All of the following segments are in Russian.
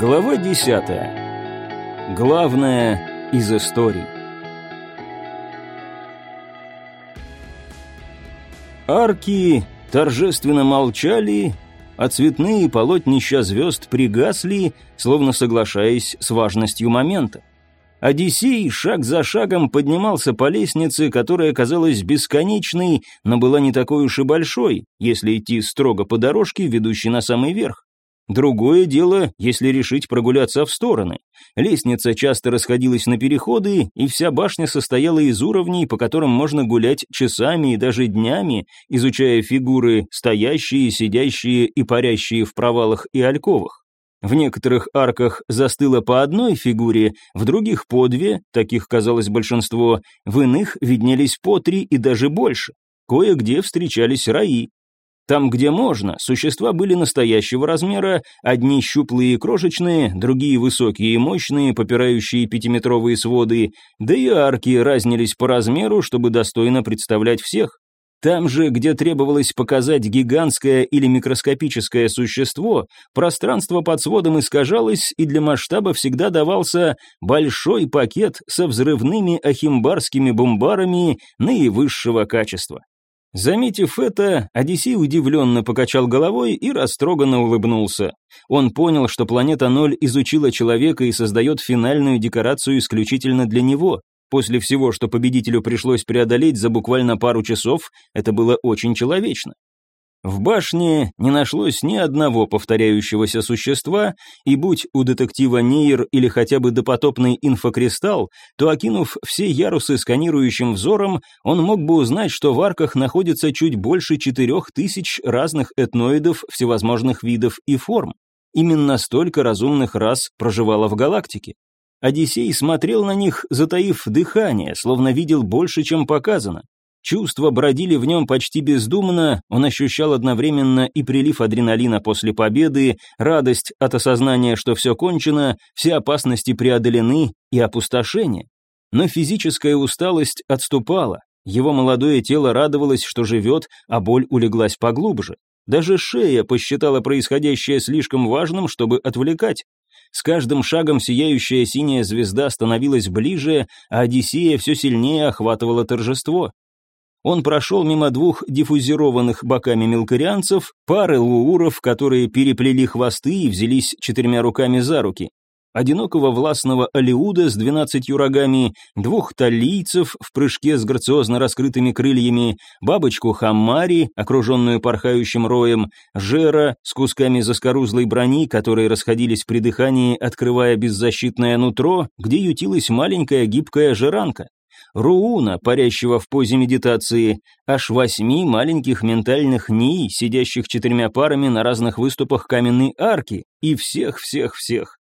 Глава 10. Главное из историй. Арки торжественно молчали, а цветные полотнища звезд пригасли, словно соглашаясь с важностью момента. Одиссей шаг за шагом поднимался по лестнице, которая казалась бесконечной, но была не такой уж и большой, если идти строго по дорожке, ведущей на самый верх. Другое дело, если решить прогуляться в стороны. Лестница часто расходилась на переходы, и вся башня состояла из уровней, по которым можно гулять часами и даже днями, изучая фигуры, стоящие, сидящие и парящие в провалах и альковах. В некоторых арках застыло по одной фигуре, в других по две, таких казалось большинство, в иных виднелись по три и даже больше. Кое-где встречались раи, там, где можно, существа были настоящего размера, одни щуплые и крошечные, другие высокие и мощные, попирающие пятиметровые своды, да и арки разнились по размеру, чтобы достойно представлять всех. Там же, где требовалось показать гигантское или микроскопическое существо, пространство под сводом искажалось, и для масштаба всегда давался большой пакет со взрывными ахимбарскими бомбарами наивысшего качества. Заметив это, Одиссей удивленно покачал головой и растроганно улыбнулся. Он понял, что планета Ноль изучила человека и создает финальную декорацию исключительно для него. После всего, что победителю пришлось преодолеть за буквально пару часов, это было очень человечно. В башне не нашлось ни одного повторяющегося существа, и будь у детектива Нейр или хотя бы допотопный инфокристалл, то, окинув все ярусы сканирующим взором, он мог бы узнать, что в арках находится чуть больше четырех тысяч разных этноидов всевозможных видов и форм. Именно столько разумных рас проживало в галактике. Одиссей смотрел на них, затаив дыхание, словно видел больше, чем показано. Чувства бродили в нем почти бездумно, он ощущал одновременно и прилив адреналина после победы, радость от осознания, что все кончено, все опасности преодолены и опустошение. Но физическая усталость отступала, его молодое тело радовалось, что живет, а боль улеглась поглубже. Даже шея посчитала происходящее слишком важным, чтобы отвлекать. С каждым шагом сияющая синяя звезда становилась ближе, а Одиссея все сильнее охватывало торжество. Он прошел мимо двух диффузированных боками мелкорианцев, пары лууров, которые переплели хвосты и взялись четырьмя руками за руки, одинокого властного алиуда с двенадцатью рогами, двух талийцев в прыжке с грациозно раскрытыми крыльями, бабочку Хаммари, окруженную порхающим роем, Жера с кусками заскорузлой брони, которые расходились при дыхании, открывая беззащитное нутро, где ютилась маленькая гибкая жиранка. Рууна, парящего в позе медитации, аж восьми маленьких ментальных НИИ, сидящих четырьмя парами на разных выступах каменной арки, и всех-всех-всех.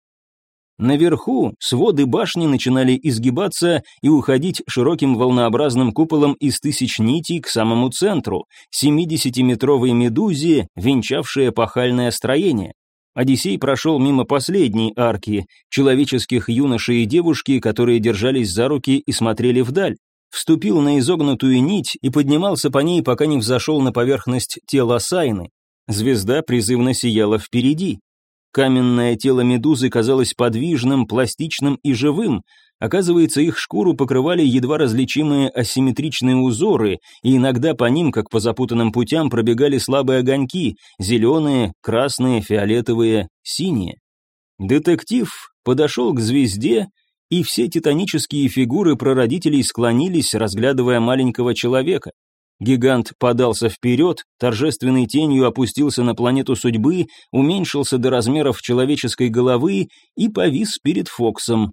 Наверху своды башни начинали изгибаться и уходить широким волнообразным куполом из тысяч нитей к самому центру, 70-метровой медузе, венчавшей эпохальное строение. Одиссей прошел мимо последней арки, человеческих юношей и девушки, которые держались за руки и смотрели вдаль. Вступил на изогнутую нить и поднимался по ней, пока не взошел на поверхность тела Сайны. Звезда призывно сияла впереди. Каменное тело медузы казалось подвижным, пластичным и живым, Оказывается, их шкуру покрывали едва различимые асимметричные узоры, и иногда по ним, как по запутанным путям, пробегали слабые огоньки, зеленые, красные, фиолетовые, синие. Детектив подошел к звезде, и все титанические фигуры прародителей склонились, разглядывая маленького человека. Гигант подался вперед, торжественной тенью опустился на планету судьбы, уменьшился до размеров человеческой головы и повис перед Фоксом,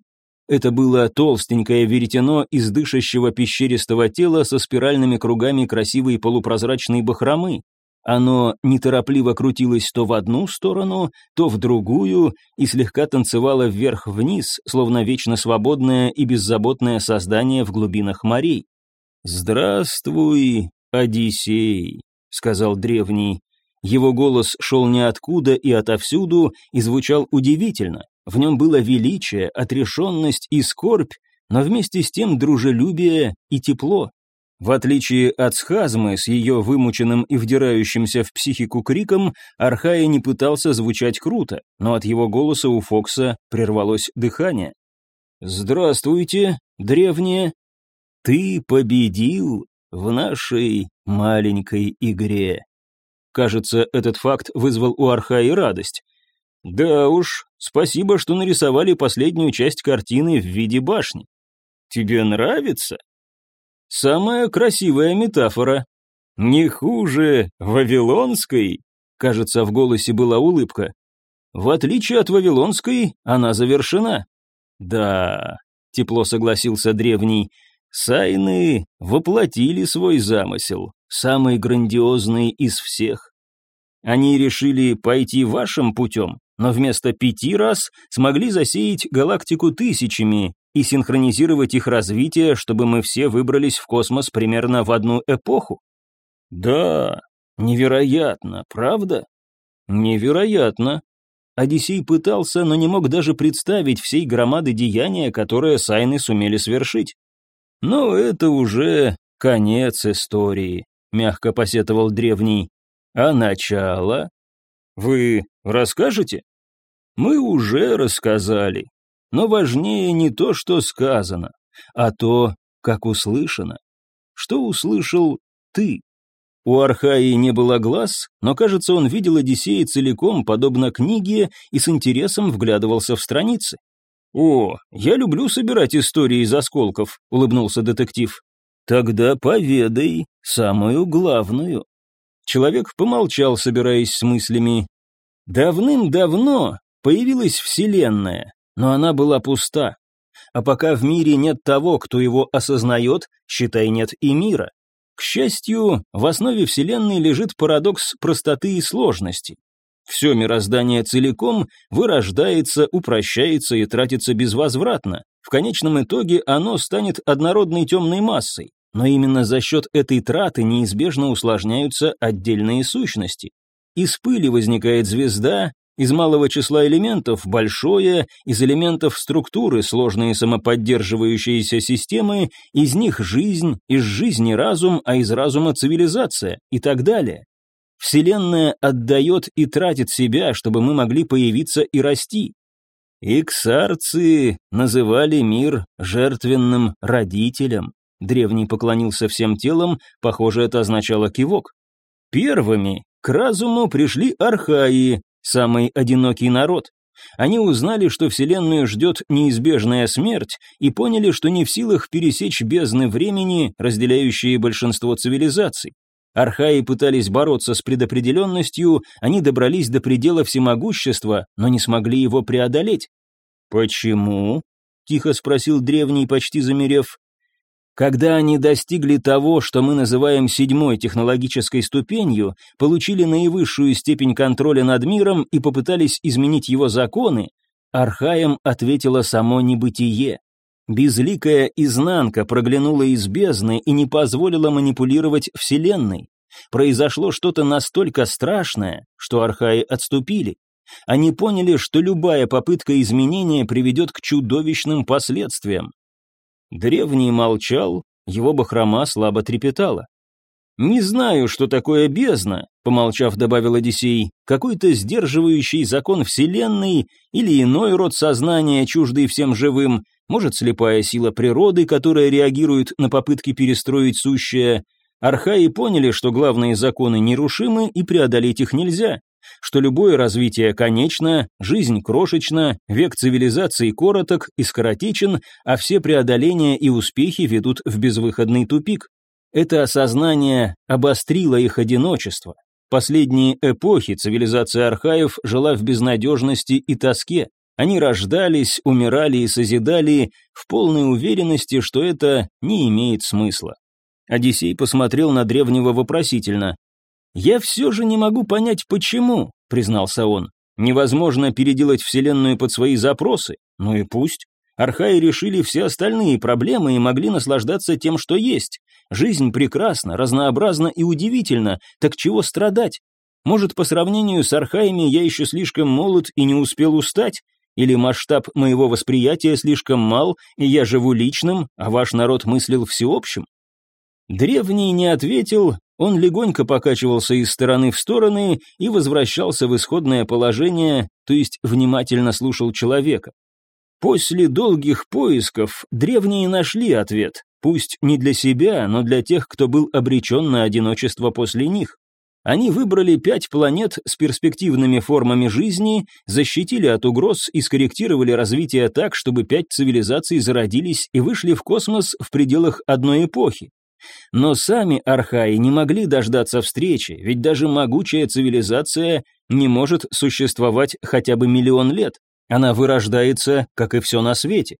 это было толстенькое веретено из дышащего пещеристого тела со спиральными кругами красивой полупрозрачной бахромы. Оно неторопливо крутилось то в одну сторону, то в другую и слегка танцевало вверх-вниз, словно вечно свободное и беззаботное создание в глубинах морей. «Здравствуй, Одиссей», — сказал древний. Его голос шел ниоткуда и отовсюду и звучал удивительно, в нем было величие, отрешенность и скорбь, но вместе с тем дружелюбие и тепло. В отличие от схазмы с ее вымученным и вдирающимся в психику криком, Архая не пытался звучать круто, но от его голоса у Фокса прервалось дыхание. «Здравствуйте, древние! Ты победил в нашей маленькой игре!» Кажется, этот факт вызвал у Архаи радость. «Да уж, спасибо, что нарисовали последнюю часть картины в виде башни. Тебе нравится?» Самая красивая метафора. Не хуже Вавилонской, кажется, в голосе была улыбка. В отличие от Вавилонской, она завершена. Да, тепло согласился древний, Сайны воплотили свой замысел, самый грандиозный из всех. Они решили пойти вашим путем, но вместо пяти раз смогли засеять галактику тысячами и синхронизировать их развитие, чтобы мы все выбрались в космос примерно в одну эпоху? Да, невероятно, правда? Невероятно. Одиссей пытался, но не мог даже представить всей громады деяния, которое Сайны сумели свершить. Но это уже конец истории, мягко посетовал древний. А начало? Вы расскажете? Мы уже рассказали. Но важнее не то, что сказано, а то, как услышано. Что услышал ты? У Архаи не было глаз, но, кажется, он видел Одиссея целиком, подобно книге, и с интересом вглядывался в страницы. «О, я люблю собирать истории из осколков», — улыбнулся детектив. «Тогда поведай самую главную». Человек помолчал, собираясь с мыслями. «Давным-давно появилась Вселенная, но она была пуста. А пока в мире нет того, кто его осознает, считай, нет и мира. К счастью, в основе Вселенной лежит парадокс простоты и сложности. Все мироздание целиком вырождается, упрощается и тратится безвозвратно. В конечном итоге оно станет однородной темной массой. Но именно за счет этой траты неизбежно усложняются отдельные сущности. Из пыли возникает звезда, из малого числа элементов большое, из элементов структуры сложные самоподдерживающиеся системы, из них жизнь, из жизни разум, а из разума цивилизация и так далее. Вселенная отдает и тратит себя, чтобы мы могли появиться и расти. Иксарцы называли мир жертвенным родителем. Древний поклонился всем телом, похоже, это означало кивок. Первыми к разуму пришли архаи, самый одинокий народ. Они узнали, что Вселенную ждет неизбежная смерть, и поняли, что не в силах пересечь бездны времени, разделяющие большинство цивилизаций. Архаи пытались бороться с предопределенностью, они добрались до предела всемогущества, но не смогли его преодолеть. «Почему?» — тихо спросил древний, почти замерев. Когда они достигли того, что мы называем седьмой технологической ступенью, получили наивысшую степень контроля над миром и попытались изменить его законы, Архаем ответило само небытие. Безликая изнанка проглянула из бездны и не позволила манипулировать Вселенной. Произошло что-то настолько страшное, что архаи отступили. Они поняли, что любая попытка изменения приведет к чудовищным последствиям. Древний молчал, его бахрома слабо трепетала. «Не знаю, что такое бездна», — помолчав, добавил Одиссей, «какой-то сдерживающий закон Вселенной или иной род сознания, чуждый всем живым, может, слепая сила природы, которая реагирует на попытки перестроить сущее. Архаи поняли, что главные законы нерушимы и преодолеть их нельзя что любое развитие конечно, жизнь крошечна, век цивилизации короток и скоротечен, а все преодоления и успехи ведут в безвыходный тупик. Это осознание обострило их одиночество. Последние эпохи цивилизация архаев жила в безнадежности и тоске. Они рождались, умирали и созидали в полной уверенности, что это не имеет смысла. Одиссей посмотрел на древнего вопросительно. «Я все же не могу понять, почему», — признался он. «Невозможно переделать Вселенную под свои запросы. Ну и пусть. Архаи решили все остальные проблемы и могли наслаждаться тем, что есть. Жизнь прекрасна, разнообразна и удивительна, так чего страдать? Может, по сравнению с архаями я еще слишком молод и не успел устать? Или масштаб моего восприятия слишком мал, и я живу личным, а ваш народ мыслил всеобщим? Древний не ответил, он легонько покачивался из стороны в стороны и возвращался в исходное положение, то есть внимательно слушал человека. После долгих поисков древние нашли ответ, пусть не для себя, но для тех, кто был обречен на одиночество после них. Они выбрали пять планет с перспективными формами жизни, защитили от угроз и скорректировали развитие так, чтобы пять цивилизаций зародились и вышли в космос в пределах одной эпохи. Но сами архаи не могли дождаться встречи, ведь даже могучая цивилизация не может существовать хотя бы миллион лет. Она вырождается, как и все на свете.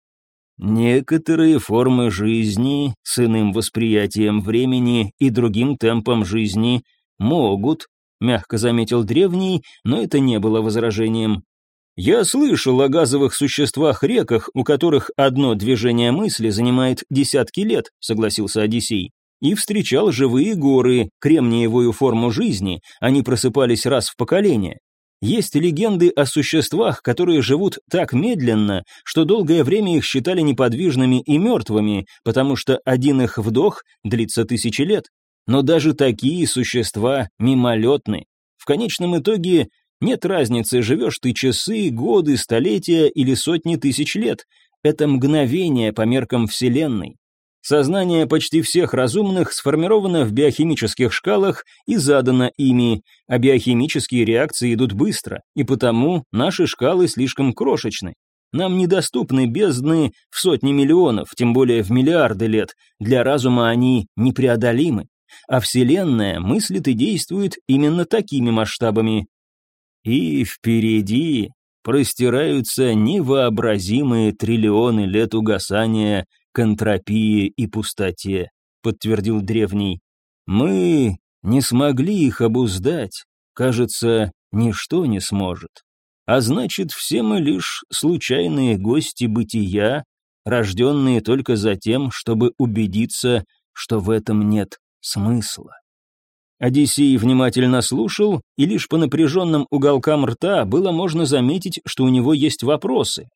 Некоторые формы жизни с иным восприятием времени и другим темпом жизни могут, мягко заметил древний, но это не было возражением. Я слышал о газовых существах-реках, у которых одно движение мысли занимает десятки лет, согласился Одиссей. И встречал живые горы, кремниевую форму жизни, они просыпались раз в поколение. Есть легенды о существах, которые живут так медленно, что долгое время их считали неподвижными и мертвыми, потому что один их вдох длится тысячи лет. Но даже такие существа мимолетны. В конечном итоге нет разницы, живешь ты часы, годы, столетия или сотни тысяч лет. Это мгновение по меркам Вселенной. Сознание почти всех разумных сформировано в биохимических шкалах и задано ими, а биохимические реакции идут быстро, и потому наши шкалы слишком крошечны. Нам недоступны бездны в сотни миллионов, тем более в миллиарды лет, для разума они непреодолимы. А Вселенная мыслит и действует именно такими масштабами, и впереди простираются невообразимые триллионы лет угасания к энтропии и пустоте, подтвердил древний. Мы не смогли их обуздать, кажется, ничто не сможет. А значит, все мы лишь случайные гости бытия, рожденные только за тем, чтобы убедиться, что в этом нет смысла. Одиссей внимательно слушал, и лишь по напряженным уголкам рта было можно заметить, что у него есть вопросы.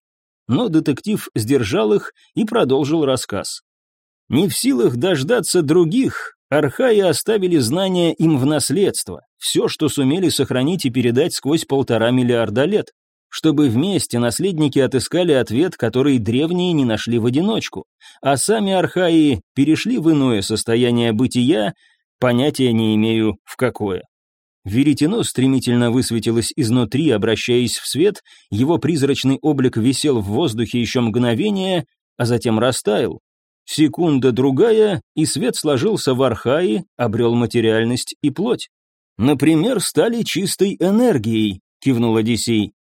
Но детектив сдержал их и продолжил рассказ. Не в силах дождаться других, архаи оставили знания им в наследство, все, что сумели сохранить и передать сквозь полтора миллиарда лет, чтобы вместе наследники отыскали ответ, который древние не нашли в одиночку, а сами архаи перешли в иное состояние бытия, Понятия не имею, в какое. Веретено стремительно высветилось изнутри, обращаясь в свет, его призрачный облик висел в воздухе еще мгновение, а затем растаял. Секунда-другая, и свет сложился в архаи, обрел материальность и плоть. «Например, стали чистой энергией», — кивнул Одиссей.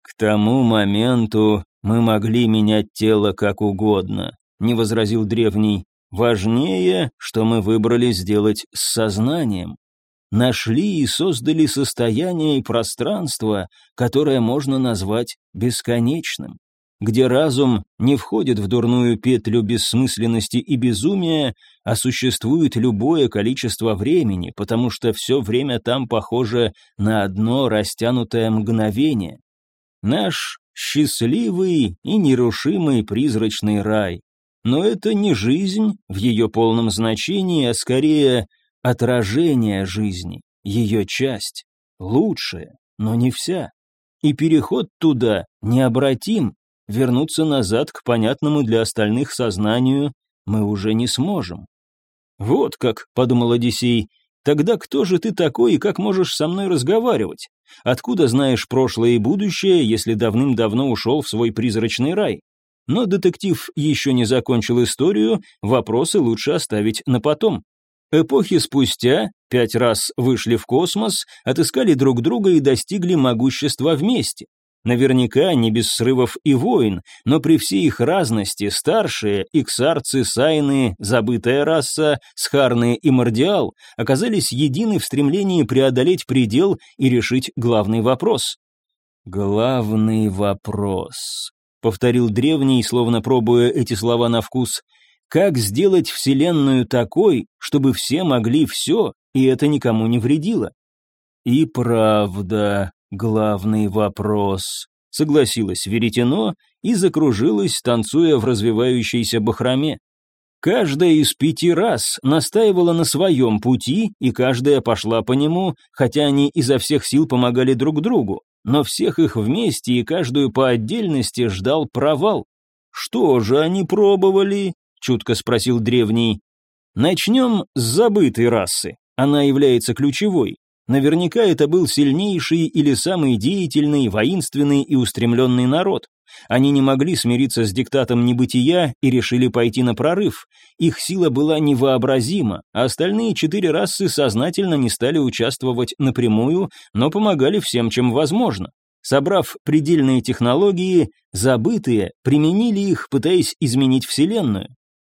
«К тому моменту мы могли менять тело как угодно», — не возразил древний. Важнее, что мы выбрали сделать с сознанием. Нашли и создали состояние и пространство, которое можно назвать бесконечным, где разум не входит в дурную петлю бессмысленности и безумия, а существует любое количество времени, потому что все время там похоже на одно растянутое мгновение. Наш счастливый и нерушимый призрачный рай, но это не жизнь в ее полном значении, а скорее отражение жизни, ее часть, лучшая, но не вся. И переход туда необратим, вернуться назад к понятному для остальных сознанию мы уже не сможем. «Вот как», — подумал Одиссей, — «тогда кто же ты такой и как можешь со мной разговаривать? Откуда знаешь прошлое и будущее, если давным-давно ушел в свой призрачный рай? Но детектив еще не закончил историю, вопросы лучше оставить на потом. Эпохи спустя, пять раз вышли в космос, отыскали друг друга и достигли могущества вместе. Наверняка не без срывов и войн, но при всей их разности старшие, иксарцы, сайны, забытая раса, схарны и мордиал оказались едины в стремлении преодолеть предел и решить главный вопрос. Главный вопрос повторил древний, словно пробуя эти слова на вкус. Как сделать Вселенную такой, чтобы все могли все, и это никому не вредило? И правда, главный вопрос, согласилась Веретено и закружилась, танцуя в развивающейся бахроме. Каждая из пяти раз настаивала на своем пути, и каждая пошла по нему, хотя они изо всех сил помогали друг другу, но всех их вместе и каждую по отдельности ждал провал. «Что же они пробовали?» — чутко спросил древний. «Начнем с забытой расы. Она является ключевой. Наверняка это был сильнейший или самый деятельный, воинственный и устремленный народ. Они не могли смириться с диктатом небытия и решили пойти на прорыв. Их сила была невообразима, а остальные четыре расы сознательно не стали участвовать напрямую, но помогали всем, чем возможно. Собрав предельные технологии, забытые применили их, пытаясь изменить Вселенную.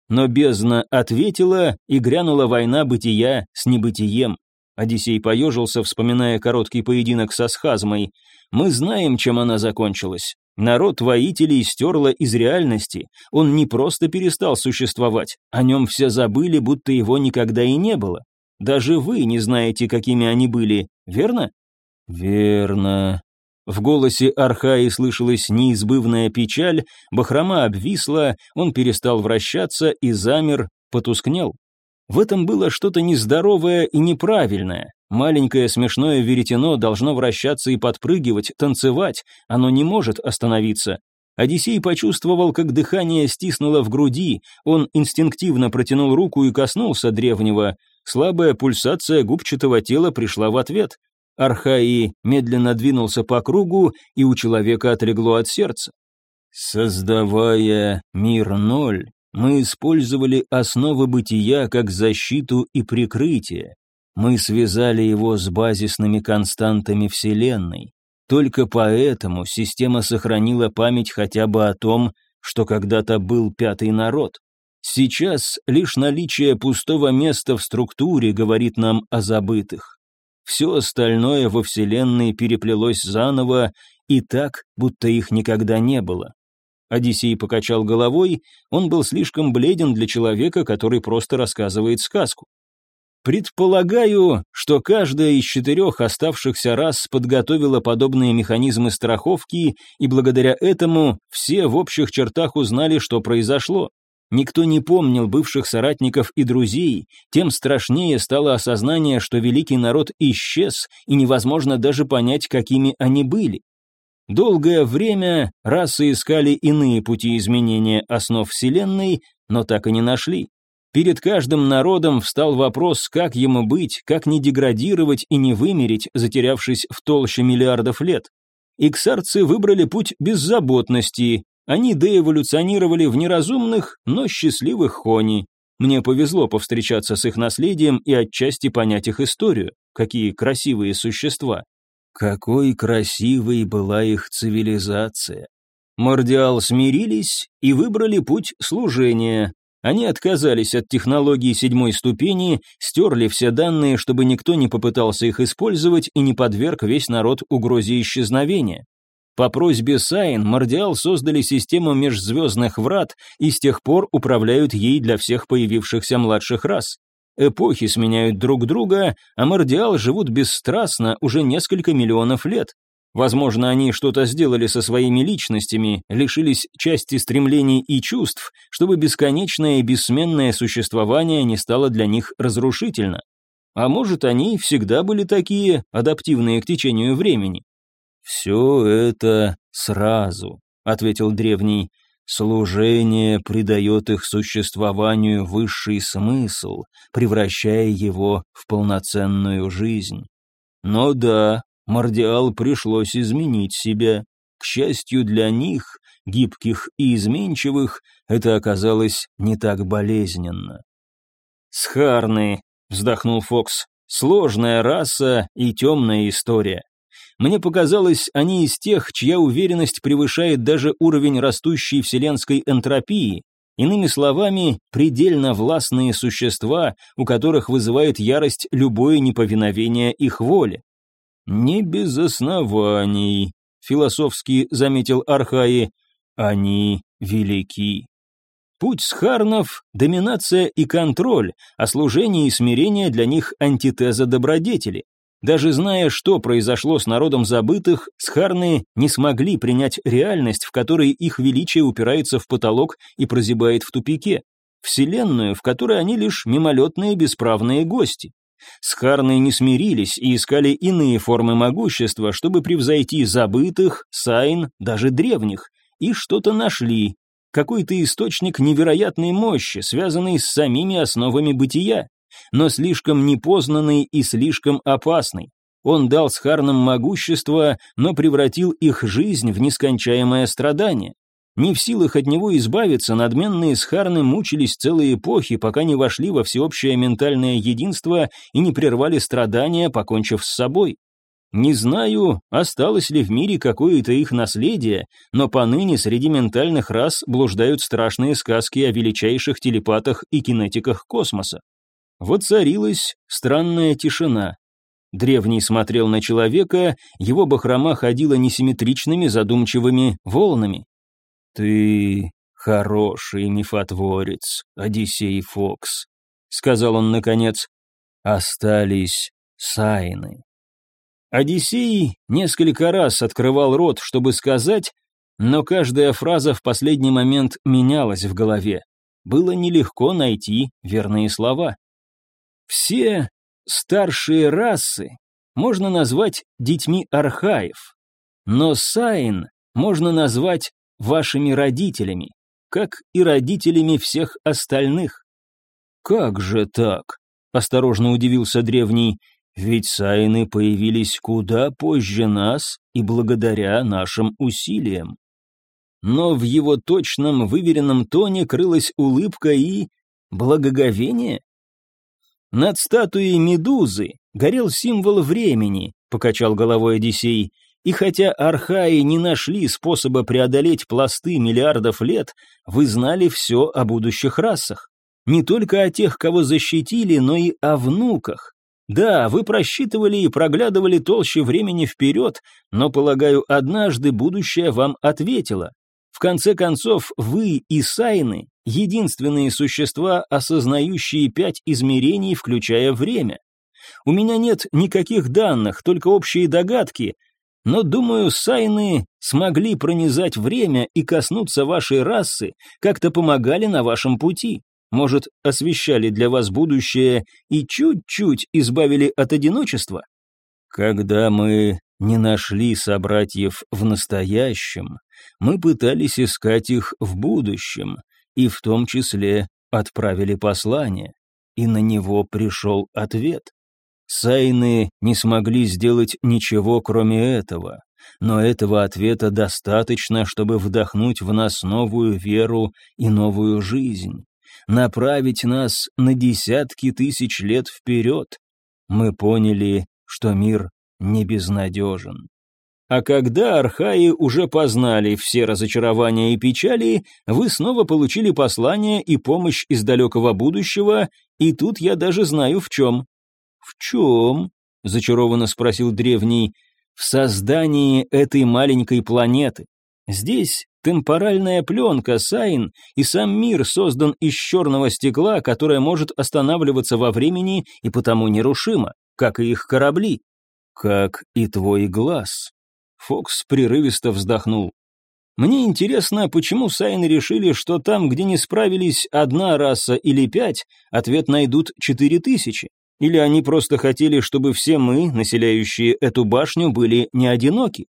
Но бездна ответила, и грянула война бытия с небытием. Одиссей поежился, вспоминая короткий поединок со схазмой. «Мы знаем, чем она закончилась. Народ воителей стерла из реальности. Он не просто перестал существовать, о нем все забыли, будто его никогда и не было. Даже вы не знаете, какими они были, верно?» «Верно», в голосе Архаи слышалась неизбывная печаль, бахрома обвисла, он перестал вращаться и замер, потускнел. В этом было что-то нездоровое и неправильное. Маленькое смешное веретено должно вращаться и подпрыгивать, танцевать, оно не может остановиться. Одиссей почувствовал, как дыхание стиснуло в груди, он инстинктивно протянул руку и коснулся древнего. Слабая пульсация губчатого тела пришла в ответ. Архаи медленно двинулся по кругу, и у человека отлегло от сердца. «Создавая мир ноль, мы использовали основы бытия как защиту и прикрытие. Мы связали его с базисными константами Вселенной. Только поэтому система сохранила память хотя бы о том, что когда-то был пятый народ. Сейчас лишь наличие пустого места в структуре говорит нам о забытых. Все остальное во Вселенной переплелось заново и так, будто их никогда не было. Одиссей покачал головой, он был слишком бледен для человека, который просто рассказывает сказку. Предполагаю, что каждая из четырех оставшихся рас подготовила подобные механизмы страховки, и благодаря этому все в общих чертах узнали, что произошло. Никто не помнил бывших соратников и друзей, тем страшнее стало осознание, что великий народ исчез, и невозможно даже понять, какими они были. Долгое время расы искали иные пути изменения основ Вселенной, но так и не нашли. Перед каждым народом встал вопрос, как ему быть, как не деградировать и не вымереть, затерявшись в толще миллиардов лет. Иксарцы выбрали путь беззаботности, они деэволюционировали в неразумных, но счастливых хони. Мне повезло повстречаться с их наследием и отчасти понять их историю. Какие красивые существа. Какой красивой была их цивилизация. Мордиал смирились и выбрали путь служения. Они отказались от технологии седьмой ступени, стерли все данные, чтобы никто не попытался их использовать и не подверг весь народ угрозе исчезновения. По просьбе Сайн Мордиал создали систему межзвездных врат и с тех пор управляют ей для всех появившихся младших рас. Эпохи сменяют друг друга, а Мордиал живут бесстрастно уже несколько миллионов лет. Возможно, они что-то сделали со своими личностями, лишились части стремлений и чувств, чтобы бесконечное и бессменное существование не стало для них разрушительно. А может, они всегда были такие, адаптивные к течению времени. «Все это сразу», — ответил древний. «Служение придает их существованию высший смысл, превращая его в полноценную жизнь. Но да, Мордиал пришлось изменить себя. К счастью для них, гибких и изменчивых, это оказалось не так болезненно». «Схарны», — вздохнул Фокс, — «сложная раса и темная история. Мне показалось, они из тех, чья уверенность превышает даже уровень растущей вселенской энтропии. Иными словами, предельно властные существа, у которых вызывает ярость любое неповиновение их воле. «Не без оснований», — философски заметил Архаи, — «они велики». Путь схарнов — доминация и контроль, а служение и смирение для них антитеза добродетели. Даже зная, что произошло с народом забытых, схарны не смогли принять реальность, в которой их величие упирается в потолок и прозябает в тупике. вселенную, в которой они лишь мимолетные бесправные гости. Схарны не смирились и искали иные формы могущества, чтобы превзойти забытых, сайн, даже древних, и что-то нашли, какой-то источник невероятной мощи, связанный с самими основами бытия, но слишком непознанный и слишком опасный. Он дал схарнам могущество, но превратил их жизнь в нескончаемое страдание. Не в силах от него избавиться, надменные схарны мучились целые эпохи, пока не вошли во всеобщее ментальное единство и не прервали страдания, покончив с собой. Не знаю, осталось ли в мире какое-то их наследие, но поныне среди ментальных рас блуждают страшные сказки о величайших телепатах и кинетиках космоса. Воцарилась странная тишина. Древний смотрел на человека, его бахрома ходила несимметричными задумчивыми волнами. «Ты хороший мифотворец, Одиссей Фокс», — сказал он наконец. «Остались сайны». Одиссей несколько раз открывал рот, чтобы сказать, но каждая фраза в последний момент менялась в голове. Было нелегко найти верные слова. Все старшие расы можно назвать детьми архаев, но Сайн можно назвать вашими родителями, как и родителями всех остальных. Как же так? Осторожно удивился древний, ведь сайны появились куда позже нас и благодаря нашим усилиям. Но в его точном, выверенном тоне крылась улыбка и... благоговение. Над статуей Медузы горел символ времени, покачал головой Одиссей, и хотя архаи не нашли способа преодолеть пласты миллиардов лет, вы знали все о будущих расах. Не только о тех, кого защитили, но и о внуках. Да, вы просчитывали и проглядывали толще времени вперед, но, полагаю, однажды будущее вам ответило. В конце концов, вы и Сайны — единственные существа, осознающие пять измерений, включая время. У меня нет никаких данных, только общие догадки, но, думаю, сайны смогли пронизать время и коснуться вашей расы, как-то помогали на вашем пути. Может, освещали для вас будущее и чуть-чуть избавили от одиночества? Когда мы не нашли собратьев в настоящем, мы пытались искать их в будущем, и в том числе отправили послание, и на него пришел ответ. Сайны не смогли сделать ничего, кроме этого, но этого ответа достаточно, чтобы вдохнуть в нас новую веру и новую жизнь, направить нас на десятки тысяч лет вперед. Мы поняли, что мир не безнадежен. А когда архаи уже познали все разочарования и печали, вы снова получили послание и помощь из далекого будущего, и тут я даже знаю в чем. «В чем?» — зачарованно спросил древний. «В создании этой маленькой планеты. Здесь темпоральная пленка, Сайн, и сам мир создан из черного стекла, которое может останавливаться во времени и потому нерушимо, как и их корабли. Как и твой глаз». Фокс прерывисто вздохнул. Мне интересно, почему Сайны решили, что там, где не справились одна раса или пять, ответ найдут четыре тысячи. Или они просто хотели, чтобы все мы, населяющие эту башню, были не одиноки?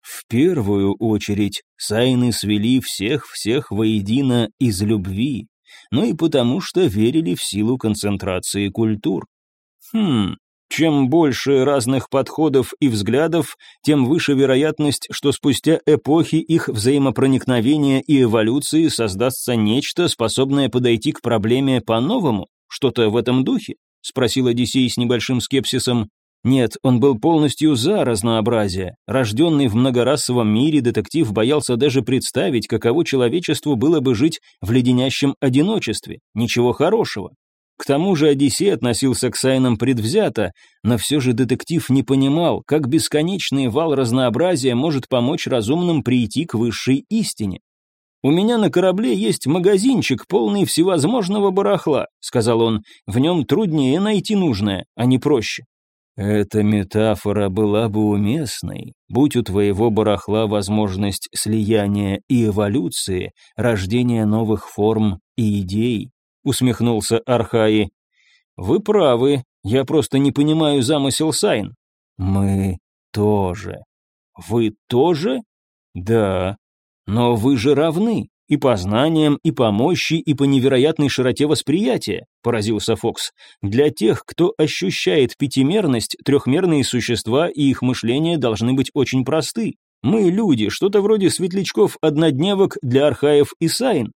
В первую очередь, Сайны свели всех-всех воедино из любви, но и потому, что верили в силу концентрации культур. Хм, чем больше разных подходов и взглядов, тем выше вероятность, что спустя эпохи их взаимопроникновения и эволюции создастся нечто, способное подойти к проблеме по-новому, что-то в этом духе. — спросил Одиссей с небольшим скепсисом. Нет, он был полностью за разнообразие. Рожденный в многорасовом мире, детектив боялся даже представить, каково человечеству было бы жить в леденящем одиночестве. Ничего хорошего. К тому же Одиссей относился к Сайнам предвзято, но все же детектив не понимал, как бесконечный вал разнообразия может помочь разумным прийти к высшей истине. «У меня на корабле есть магазинчик, полный всевозможного барахла», — сказал он. «В нем труднее найти нужное, а не проще». Эта метафора была бы уместной, будь у твоего барахла возможность слияния и эволюции, рождения новых форм и идей, усмехнулся Архаи. Вы правы, я просто не понимаю замысел Сайн. Мы тоже. Вы тоже? Да. Но вы же равны. И по знаниям, и по мощи, и по невероятной широте восприятия, поразился Фокс. Для тех, кто ощущает пятимерность, трехмерные существа и их мышление должны быть очень просты. Мы люди, что-то вроде светлячков-однодневок для архаев и сайн.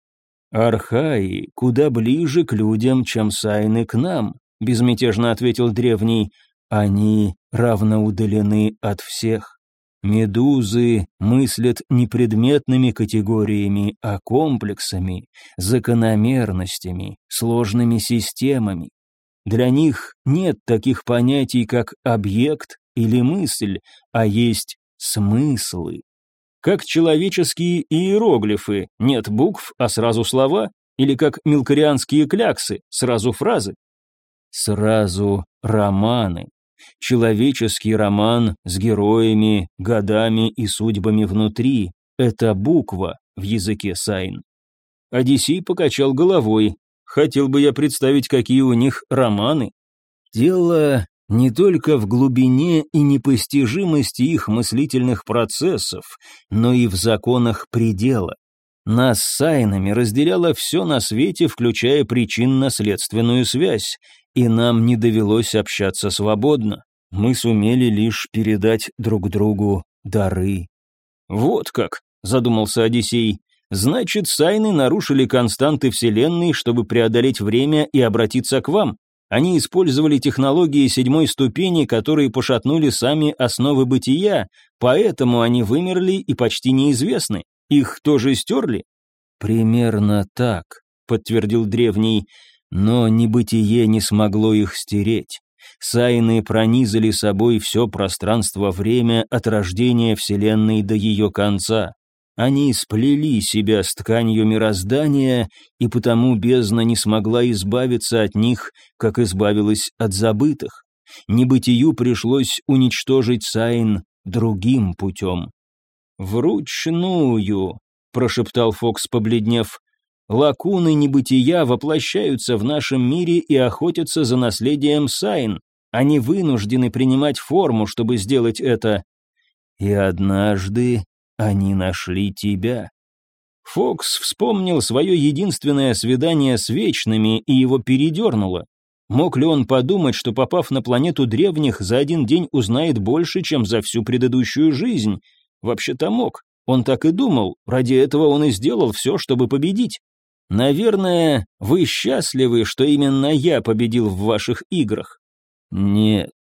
Архаи куда ближе к людям, чем сайны к нам, безмятежно ответил древний. Они равноудалены от всех. Медузы мыслят не предметными категориями, а комплексами, закономерностями, сложными системами. Для них нет таких понятий, как объект или мысль, а есть смыслы. Как человеческие иероглифы, нет букв, а сразу слова, или как мелкорианские кляксы, сразу фразы. Сразу романы, Человеческий роман с героями, годами и судьбами внутри — это буква в языке Сайн. Одиссей покачал головой. Хотел бы я представить, какие у них романы. Дело не только в глубине и непостижимости их мыслительных процессов, но и в законах предела. Нас с Сайнами разделяло все на свете, включая причинно-следственную связь, и нам не довелось общаться свободно. Мы сумели лишь передать друг другу дары. Вот как, задумался Одиссей. Значит, Сайны нарушили константы Вселенной, чтобы преодолеть время и обратиться к вам. Они использовали технологии седьмой ступени, которые пошатнули сами основы бытия, поэтому они вымерли и почти неизвестны. Их тоже стерли? Примерно так, подтвердил древний но небытие не смогло их стереть. Сайны пронизали собой все пространство-время от рождения Вселенной до ее конца. Они сплели себя с тканью мироздания, и потому бездна не смогла избавиться от них, как избавилась от забытых. Небытию пришлось уничтожить Сайн другим путем. «Вручную», — прошептал Фокс, побледнев, Лакуны небытия воплощаются в нашем мире и охотятся за наследием Сайн. Они вынуждены принимать форму, чтобы сделать это. И однажды они нашли тебя. Фокс вспомнил свое единственное свидание с Вечными и его передернуло. Мог ли он подумать, что попав на планету древних, за один день узнает больше, чем за всю предыдущую жизнь? Вообще-то мог. Он так и думал, ради этого он и сделал все, чтобы победить. Наверное, вы счастливы, что именно я победил в ваших играх. Нет,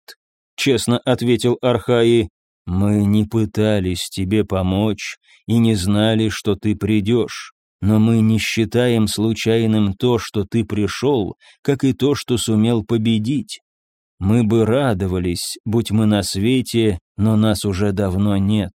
честно ответил Архаи. Мы не пытались тебе помочь и не знали, что ты придешь. Но мы не считаем случайным то, что ты пришел, как и то, что сумел победить. Мы бы радовались, будь мы на свете, но нас уже давно нет.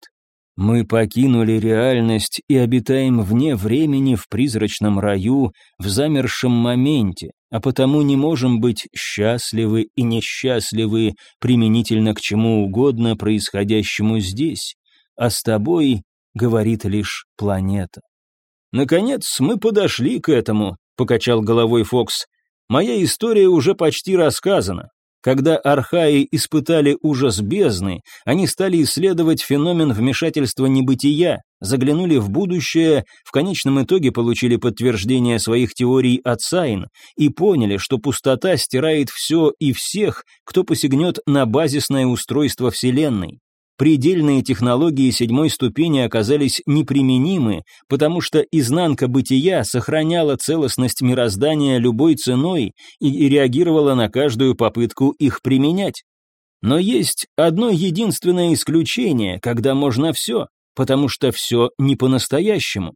Мы покинули реальность и обитаем вне времени в призрачном раю, в замершем моменте, а потому не можем быть счастливы и несчастливы применительно к чему угодно происходящему здесь, а с тобой говорит лишь планета. Наконец мы подошли к этому, покачал головой Фокс. Моя история уже почти рассказана. Когда архаи испытали ужас бездны, они стали исследовать феномен вмешательства небытия, заглянули в будущее, в конечном итоге получили подтверждение своих теорий от Сайн и поняли, что пустота стирает все и всех, кто посягнет на базисное устройство Вселенной. Предельные технологии седьмой ступени оказались неприменимы, потому что изнанка бытия сохраняла целостность мироздания любой ценой и реагировала на каждую попытку их применять. Но есть одно единственное исключение, когда можно все, потому что все не по-настоящему.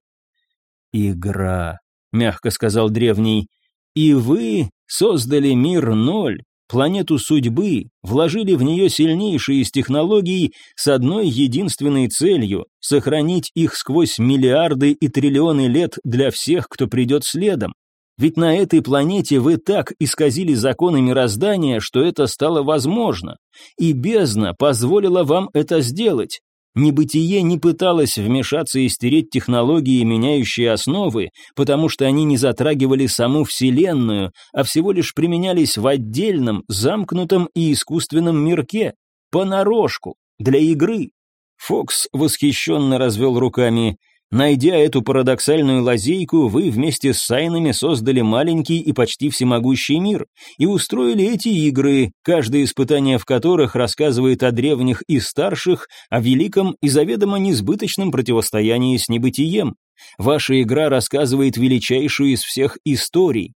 «Игра», — мягко сказал древний, — «и вы создали мир ноль, планету судьбы, вложили в нее сильнейшие из технологий с одной единственной целью – сохранить их сквозь миллиарды и триллионы лет для всех, кто придет следом. Ведь на этой планете вы так исказили законы мироздания, что это стало возможно. И бездна позволила вам это сделать. Небытие не пыталось вмешаться и стереть технологии, меняющие основы, потому что они не затрагивали саму Вселенную, а всего лишь применялись в отдельном, замкнутом и искусственном мирке, понарошку, для игры. Фокс восхищенно развел руками. Найдя эту парадоксальную лазейку, вы вместе с Сайнами создали маленький и почти всемогущий мир и устроили эти игры, каждое испытание в которых рассказывает о древних и старших, о великом и заведомо несбыточном противостоянии с небытием. Ваша игра рассказывает величайшую из всех историй.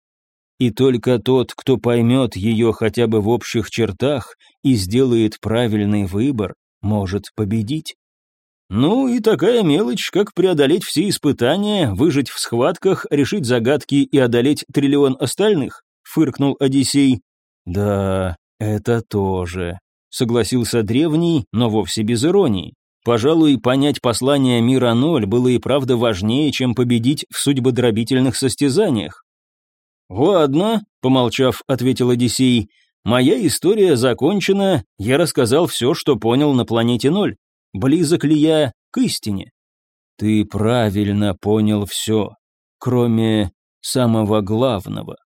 И только тот, кто поймет ее хотя бы в общих чертах и сделает правильный выбор, может победить. Ну и такая мелочь, как преодолеть все испытания, выжить в схватках, решить загадки и одолеть триллион остальных, фыркнул Одиссей. Да, это тоже, согласился древний, но вовсе без иронии. Пожалуй, понять послание мира ноль было и правда важнее, чем победить в судьбодробительных состязаниях. «Ладно», — помолчав, ответил Одиссей, — «моя история закончена, я рассказал все, что понял на планете Ноль. Близок ли я к истине? Ты правильно понял все, кроме самого главного.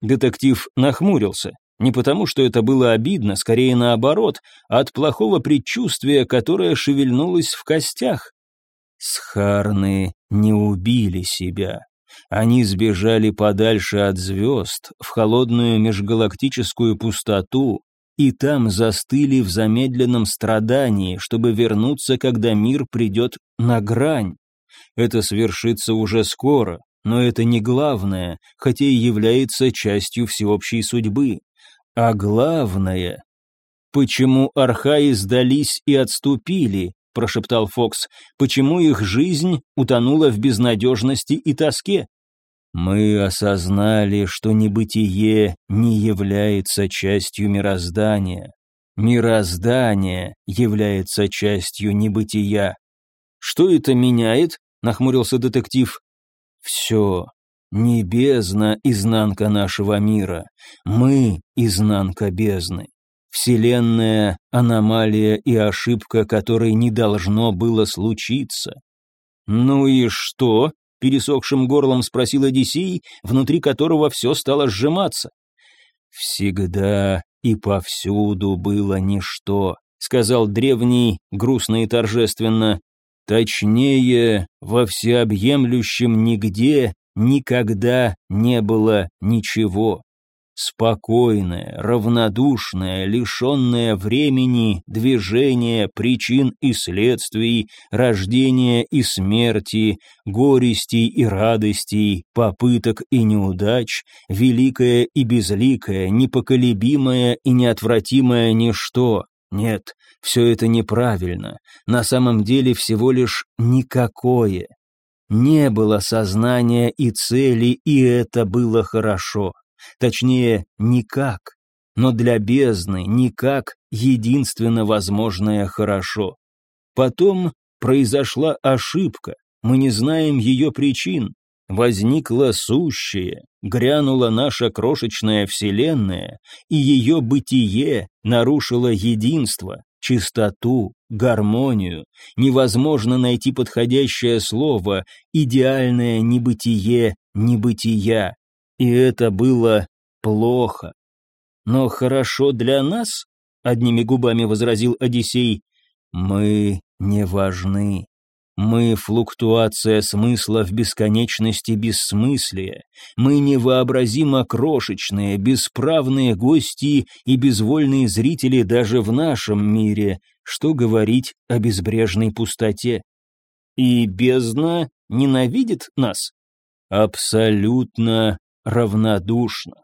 Детектив нахмурился. Не потому, что это было обидно, скорее наоборот, от плохого предчувствия, которое шевельнулось в костях. Схарны не убили себя. Они сбежали подальше от звезд, в холодную межгалактическую пустоту, и там застыли в замедленном страдании, чтобы вернуться, когда мир придет на грань. Это свершится уже скоро, но это не главное, хотя и является частью всеобщей судьбы. А главное... «Почему архаи сдались и отступили?» – прошептал Фокс. «Почему их жизнь утонула в безнадежности и тоске? Мы осознали, что небытие не является частью мироздания. Мироздание является частью небытия. Что это меняет? нахмурился детектив. Все. Небезна — изнанка нашего мира. Мы — изнанка бездны. Вселенная — аномалия и ошибка, которой не должно было случиться. Ну и что? Пересохшим горлом спросил Одиссей, внутри которого все стало сжиматься. «Всегда и повсюду было ничто», — сказал древний, грустно и торжественно. «Точнее, во всеобъемлющем нигде никогда не было ничего спокойное, равнодушное, лишенное времени, движения, причин и следствий, рождения и смерти, горестей и радостей, попыток и неудач, великое и безликое, непоколебимое и неотвратимое ничто. Нет, все это неправильно, на самом деле всего лишь никакое. Не было сознания и цели, и это было хорошо. Точнее, никак. Но для бездны никак единственно возможное хорошо. Потом произошла ошибка, мы не знаем ее причин. Возникла сущее, грянула наша крошечная вселенная, и ее бытие нарушило единство, чистоту, гармонию. Невозможно найти подходящее слово, идеальное небытие небытия. И это было плохо. Но хорошо для нас, одними губами возразил Одиссей, мы не важны. Мы — флуктуация смысла в бесконечности бессмыслия. Мы невообразимо крошечные, бесправные гости и безвольные зрители даже в нашем мире. Что говорить о безбрежной пустоте? И бездна ненавидит нас? Абсолютно равнодушна.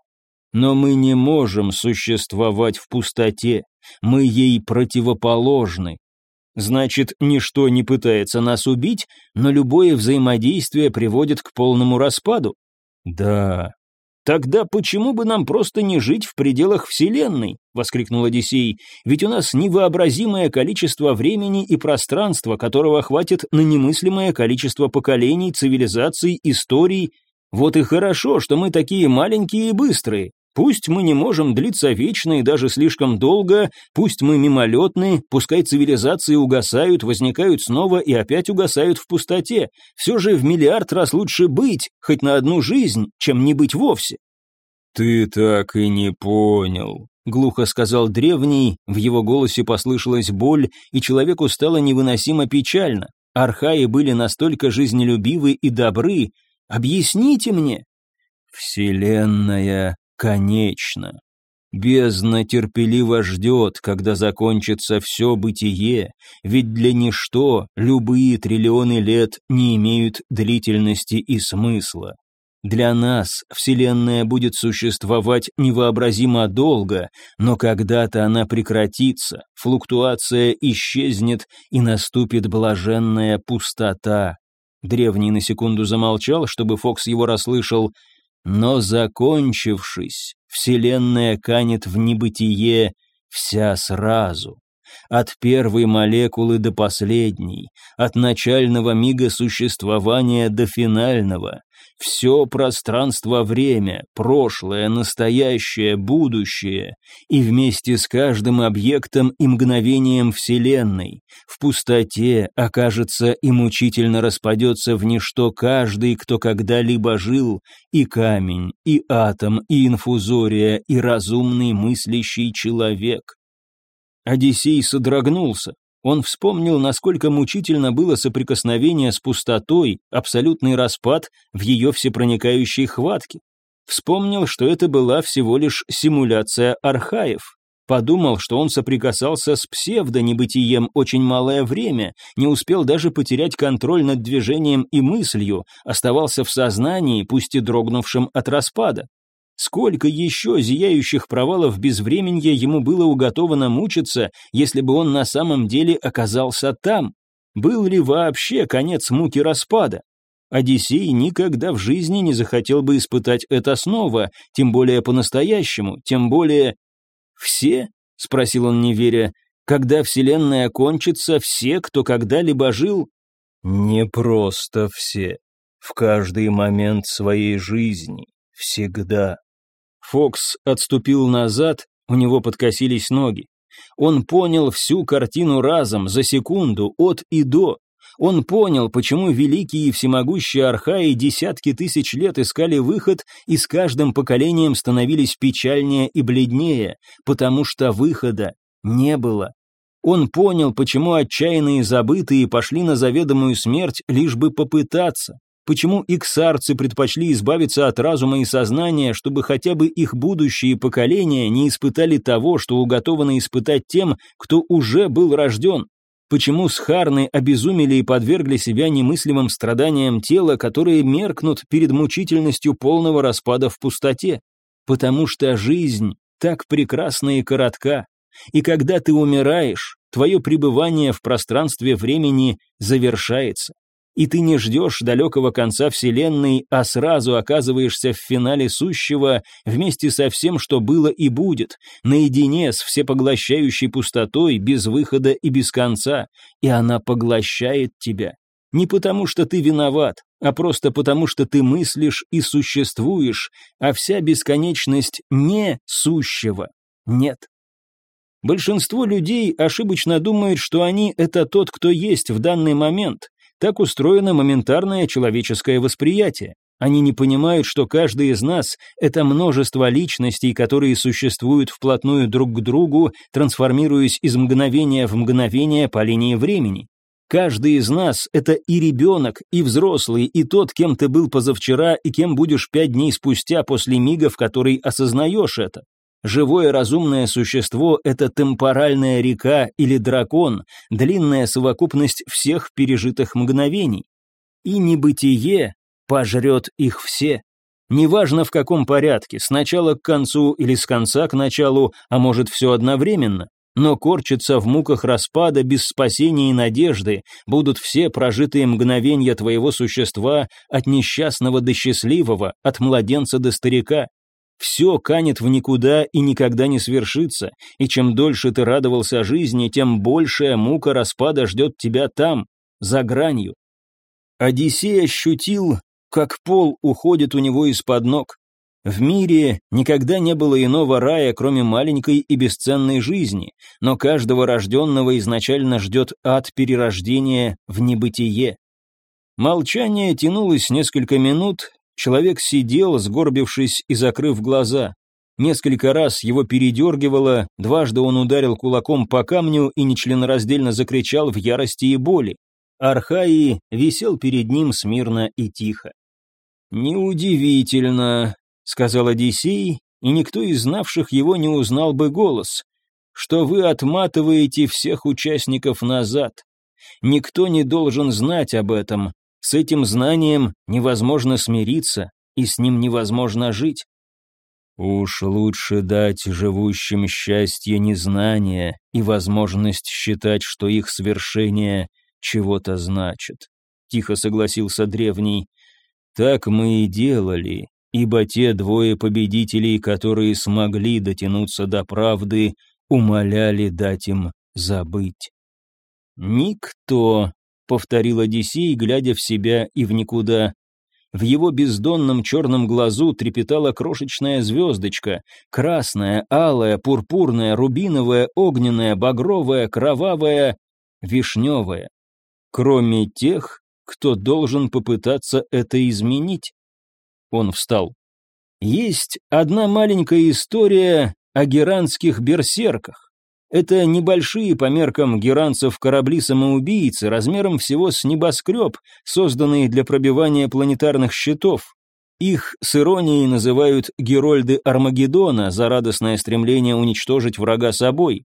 Но мы не можем существовать в пустоте, мы ей противоположны. Значит, ничто не пытается нас убить, но любое взаимодействие приводит к полному распаду? Да. Тогда почему бы нам просто не жить в пределах Вселенной? воскликнул Одиссей. Ведь у нас невообразимое количество времени и пространства, которого хватит на немыслимое количество поколений, цивилизаций, историй вот и хорошо, что мы такие маленькие и быстрые. Пусть мы не можем длиться вечно и даже слишком долго, пусть мы мимолетны, пускай цивилизации угасают, возникают снова и опять угасают в пустоте. Все же в миллиард раз лучше быть, хоть на одну жизнь, чем не быть вовсе. «Ты так и не понял», — глухо сказал древний, в его голосе послышалась боль, и человеку стало невыносимо печально. Архаи были настолько жизнелюбивы и добры. Объясните мне. Вселенная конечна. Бездна терпеливо ждет, когда закончится все бытие, ведь для ничто любые триллионы лет не имеют длительности и смысла. Для нас Вселенная будет существовать невообразимо долго, но когда-то она прекратится, флуктуация исчезнет и наступит блаженная пустота. Древний на секунду замолчал, чтобы Фокс его расслышал, но закончившись, Вселенная канет в небытие вся сразу от первой молекулы до последней, от начального мига существования до финального. Все пространство-время, прошлое, настоящее, будущее, и вместе с каждым объектом и мгновением Вселенной, в пустоте окажется и мучительно распадется в ничто каждый, кто когда-либо жил, и камень, и атом, и инфузория, и разумный мыслящий человек. Одиссей содрогнулся. Он вспомнил, насколько мучительно было соприкосновение с пустотой, абсолютный распад в ее всепроникающей хватке. Вспомнил, что это была всего лишь симуляция архаев. Подумал, что он соприкасался с псевдонебытием очень малое время, не успел даже потерять контроль над движением и мыслью, оставался в сознании, пусть и дрогнувшим от распада. Сколько еще зияющих провалов безвременья ему было уготовано мучиться, если бы он на самом деле оказался там? Был ли вообще конец муки распада? Одиссей никогда в жизни не захотел бы испытать это снова, тем более по-настоящему, тем более... «Все?» — спросил он, не веря. «Когда Вселенная кончится, все, кто когда-либо жил?» «Не просто все. В каждый момент своей жизни. Всегда». Фокс отступил назад, у него подкосились ноги. Он понял всю картину разом, за секунду, от и до. Он понял, почему великие и всемогущие архаи десятки тысяч лет искали выход и с каждым поколением становились печальнее и бледнее, потому что выхода не было. Он понял, почему отчаянные забытые пошли на заведомую смерть, лишь бы попытаться. Почему иксарцы предпочли избавиться от разума и сознания, чтобы хотя бы их будущие поколения не испытали того, что уготовано испытать тем, кто уже был рожден? Почему схарны обезумели и подвергли себя немыслимым страданиям тела, которые меркнут перед мучительностью полного распада в пустоте? Потому что жизнь так прекрасна и коротка, и когда ты умираешь, твое пребывание в пространстве времени завершается и ты не ждешь далекого конца Вселенной, а сразу оказываешься в финале сущего вместе со всем, что было и будет, наедине с всепоглощающей пустотой, без выхода и без конца, и она поглощает тебя. Не потому, что ты виноват, а просто потому, что ты мыслишь и существуешь, а вся бесконечность не сущего нет. Большинство людей ошибочно думают, что они — это тот, кто есть в данный момент, так устроено моментарное человеческое восприятие. Они не понимают, что каждый из нас – это множество личностей, которые существуют вплотную друг к другу, трансформируясь из мгновения в мгновение по линии времени. Каждый из нас – это и ребенок, и взрослый, и тот, кем ты был позавчера, и кем будешь пять дней спустя после мига, в который осознаешь это. Живое разумное существо – это темпоральная река или дракон, длинная совокупность всех пережитых мгновений. И небытие пожрет их все. Неважно в каком порядке, с начала к концу или с конца к началу, а может все одновременно, но корчиться в муках распада без спасения и надежды будут все прожитые мгновения твоего существа от несчастного до счастливого, от младенца до старика. Все канет в никуда и никогда не свершится, и чем дольше ты радовался жизни, тем большая мука распада ждет тебя там, за гранью. Одиссей ощутил, как пол уходит у него из-под ног. В мире никогда не было иного рая, кроме маленькой и бесценной жизни, но каждого рожденного изначально ждет ад перерождения в небытие. Молчание тянулось несколько минут, человек сидел, сгорбившись и закрыв глаза. Несколько раз его передергивало, дважды он ударил кулаком по камню и нечленораздельно закричал в ярости и боли. Архаи висел перед ним смирно и тихо. «Неудивительно», — сказал Одиссей, и никто из знавших его не узнал бы голос, «что вы отматываете всех участников назад. Никто не должен знать об этом. С этим знанием невозможно смириться, и с ним невозможно жить. Уж лучше дать живущим счастье незнания и возможность считать, что их свершение чего-то значит. Тихо согласился древний. Так мы и делали, ибо те двое победителей, которые смогли дотянуться до правды, умоляли дать им забыть. «Никто», — повторил Одиссей, глядя в себя и в никуда, в его бездонном черном глазу трепетала крошечная звездочка, красная, алая, пурпурная, рубиновая, огненная, багровая, кровавая, вишневая. Кроме тех, кто должен попытаться это изменить. Он встал. Есть одна маленькая история о геранских берсерках. Это небольшие по меркам геранцев корабли-самоубийцы размером всего с небоскреб, созданные для пробивания планетарных щитов. Их с иронией называют Герольды Армагеддона за радостное стремление уничтожить врага собой.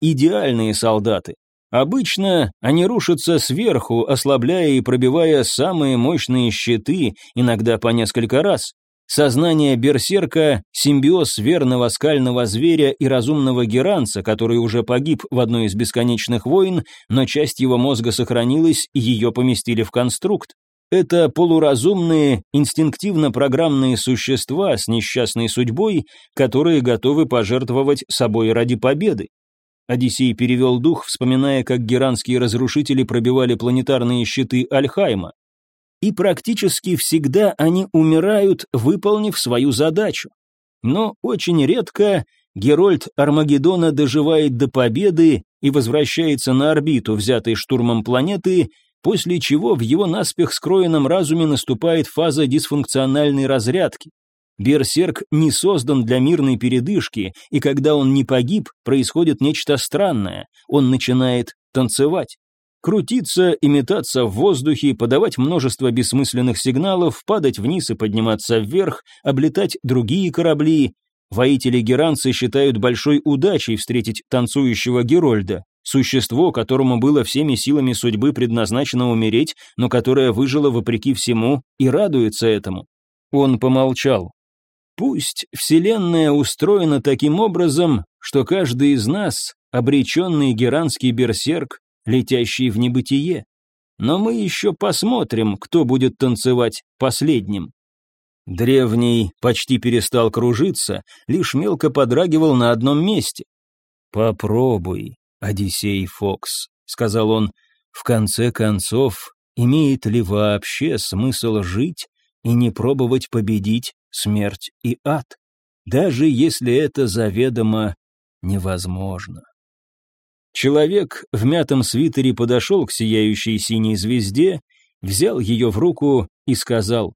Идеальные солдаты. Обычно они рушатся сверху, ослабляя и пробивая самые мощные щиты, иногда по несколько раз. Сознание берсерка – симбиоз верного скального зверя и разумного геранца, который уже погиб в одной из бесконечных войн, но часть его мозга сохранилась и ее поместили в конструкт. Это полуразумные, инстинктивно-программные существа с несчастной судьбой, которые готовы пожертвовать собой ради победы. Одиссей перевел дух, вспоминая, как геранские разрушители пробивали планетарные щиты Альхайма и практически всегда они умирают, выполнив свою задачу. Но очень редко Герольд Армагеддона доживает до победы и возвращается на орбиту, взятой штурмом планеты, после чего в его наспех скроенном разуме наступает фаза дисфункциональной разрядки. Берсерк не создан для мирной передышки, и когда он не погиб, происходит нечто странное, он начинает танцевать. Крутиться и метаться в воздухе, подавать множество бессмысленных сигналов, падать вниз и подниматься вверх, облетать другие корабли. Воители-геранцы считают большой удачей встретить танцующего Герольда, существо, которому было всеми силами судьбы предназначено умереть, но которое выжило вопреки всему и радуется этому. Он помолчал. Пусть Вселенная устроена таким образом, что каждый из нас, обреченный геранский берсерк, летящий в небытие. Но мы еще посмотрим, кто будет танцевать последним. Древний почти перестал кружиться, лишь мелко подрагивал на одном месте. «Попробуй, Одиссей Фокс», — сказал он, — «в конце концов, имеет ли вообще смысл жить и не пробовать победить смерть и ад, даже если это заведомо невозможно?» Человек в мятом свитере подошел к сияющей синей звезде, взял ее в руку и сказал,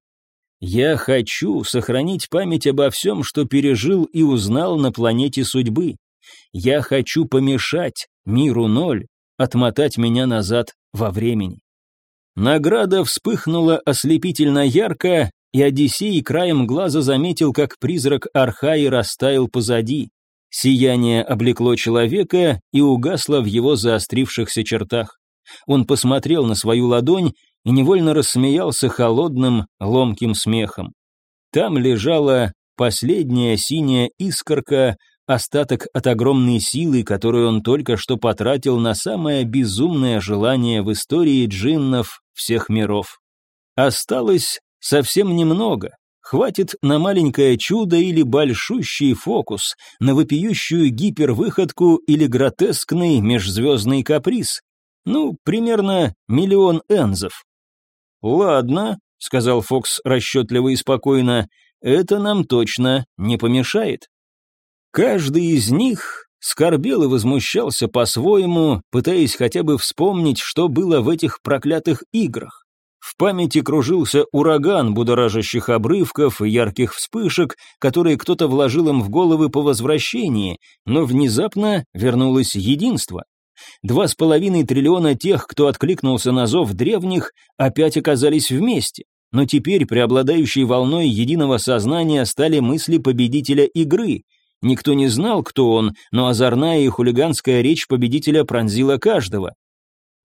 «Я хочу сохранить память обо всем, что пережил и узнал на планете судьбы. Я хочу помешать миру ноль, отмотать меня назад во времени». Награда вспыхнула ослепительно ярко, и Одиссей краем глаза заметил, как призрак Архаи растаял позади. Сияние облекло человека и угасло в его заострившихся чертах. Он посмотрел на свою ладонь и невольно рассмеялся холодным, ломким смехом. Там лежала последняя синяя искорка, остаток от огромной силы, которую он только что потратил на самое безумное желание в истории джиннов всех миров. Осталось совсем немного, Хватит на маленькое чудо или большущий фокус, на вопиющую гипервыходку или гротескный межзвездный каприз. Ну, примерно миллион энзов. «Ладно», — сказал Фокс расчетливо и спокойно, это нам точно не помешает. Каждый из них скорбел и возмущался по-своему, пытаясь хотя бы вспомнить, что было в этих проклятых играх. В памяти кружился ураган будоражащих обрывков и ярких вспышек, которые кто-то вложил им в головы по возвращении, но внезапно вернулось единство. Два с половиной триллиона тех, кто откликнулся на зов древних, опять оказались вместе. Но теперь преобладающей волной единого сознания стали мысли победителя игры. Никто не знал, кто он, но озорная и хулиганская речь победителя пронзила каждого.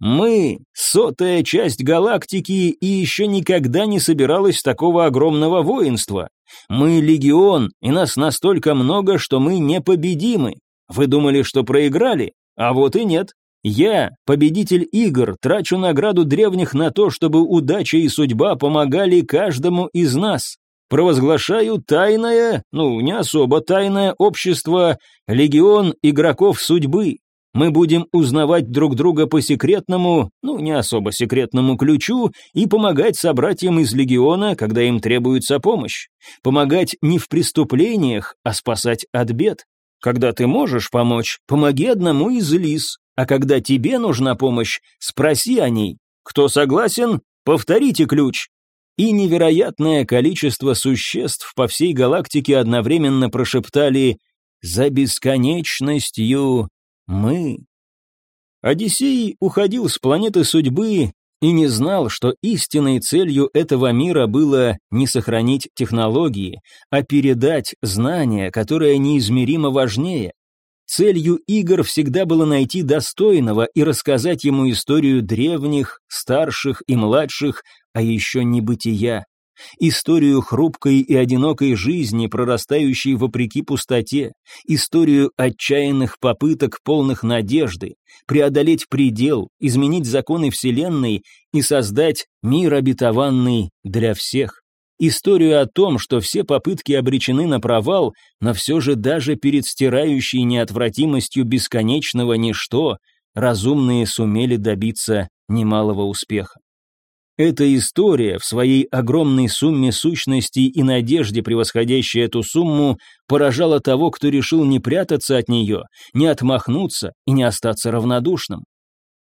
Мы — сотая часть галактики и еще никогда не собиралось такого огромного воинства. Мы — легион, и нас настолько много, что мы непобедимы. Вы думали, что проиграли? А вот и нет. Я, победитель игр, трачу награду древних на то, чтобы удача и судьба помогали каждому из нас. Провозглашаю тайное, ну, не особо тайное общество, легион игроков судьбы. Мы будем узнавать друг друга по секретному, ну, не особо секретному ключу и помогать собратьям из легиона, когда им требуется помощь. Помогать не в преступлениях, а спасать от бед. Когда ты можешь помочь, помоги одному из лис, а когда тебе нужна помощь, спроси о ней. Кто согласен, повторите ключ. И невероятное количество существ по всей галактике одновременно прошептали «За бесконечностью мы». Одиссей уходил с планеты судьбы и не знал, что истинной целью этого мира было не сохранить технологии, а передать знания, которое неизмеримо важнее. Целью игр всегда было найти достойного и рассказать ему историю древних, старших и младших, а еще не бытия. Историю хрупкой и одинокой жизни, прорастающей вопреки пустоте, историю отчаянных попыток, полных надежды, преодолеть предел, изменить законы Вселенной и создать мир обетованный для всех. Историю о том, что все попытки обречены на провал, но все же даже перед стирающей неотвратимостью бесконечного ничто, разумные сумели добиться немалого успеха. Эта история, в своей огромной сумме сущностей и надежде, превосходящей эту сумму, поражала того, кто решил не прятаться от нее, не отмахнуться и не остаться равнодушным.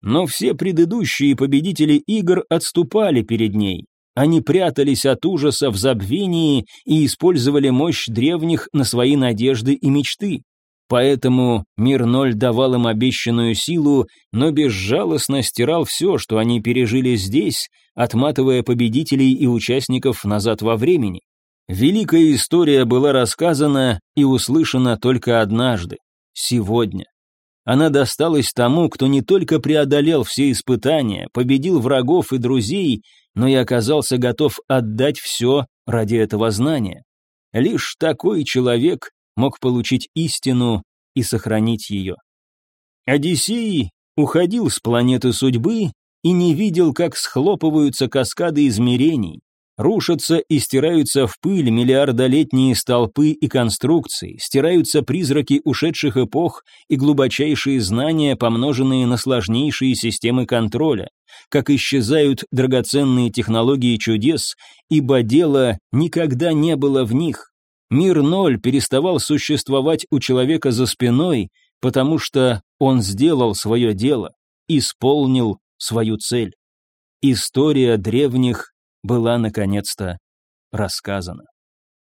Но все предыдущие победители игр отступали перед ней. Они прятались от ужаса в забвении и использовали мощь древних на свои надежды и мечты. Поэтому мир ноль давал им обещанную силу, но безжалостно стирал все, что они пережили здесь, отматывая победителей и участников назад во времени. Великая история была рассказана и услышана только однажды, сегодня. Она досталась тому, кто не только преодолел все испытания, победил врагов и друзей, но и оказался готов отдать все ради этого знания. Лишь такой человек мог получить истину и сохранить ее. Одиссей уходил с планеты судьбы и не видел, как схлопываются каскады измерений, рушатся и стираются в пыль миллиардолетние столпы и конструкции, стираются призраки ушедших эпох и глубочайшие знания, помноженные на сложнейшие системы контроля, как исчезают драгоценные технологии чудес, ибо дело никогда не было в них. Мир ноль переставал существовать у человека за спиной, потому что он сделал свое дело, исполнил свою цель. История древних была наконец-то рассказана.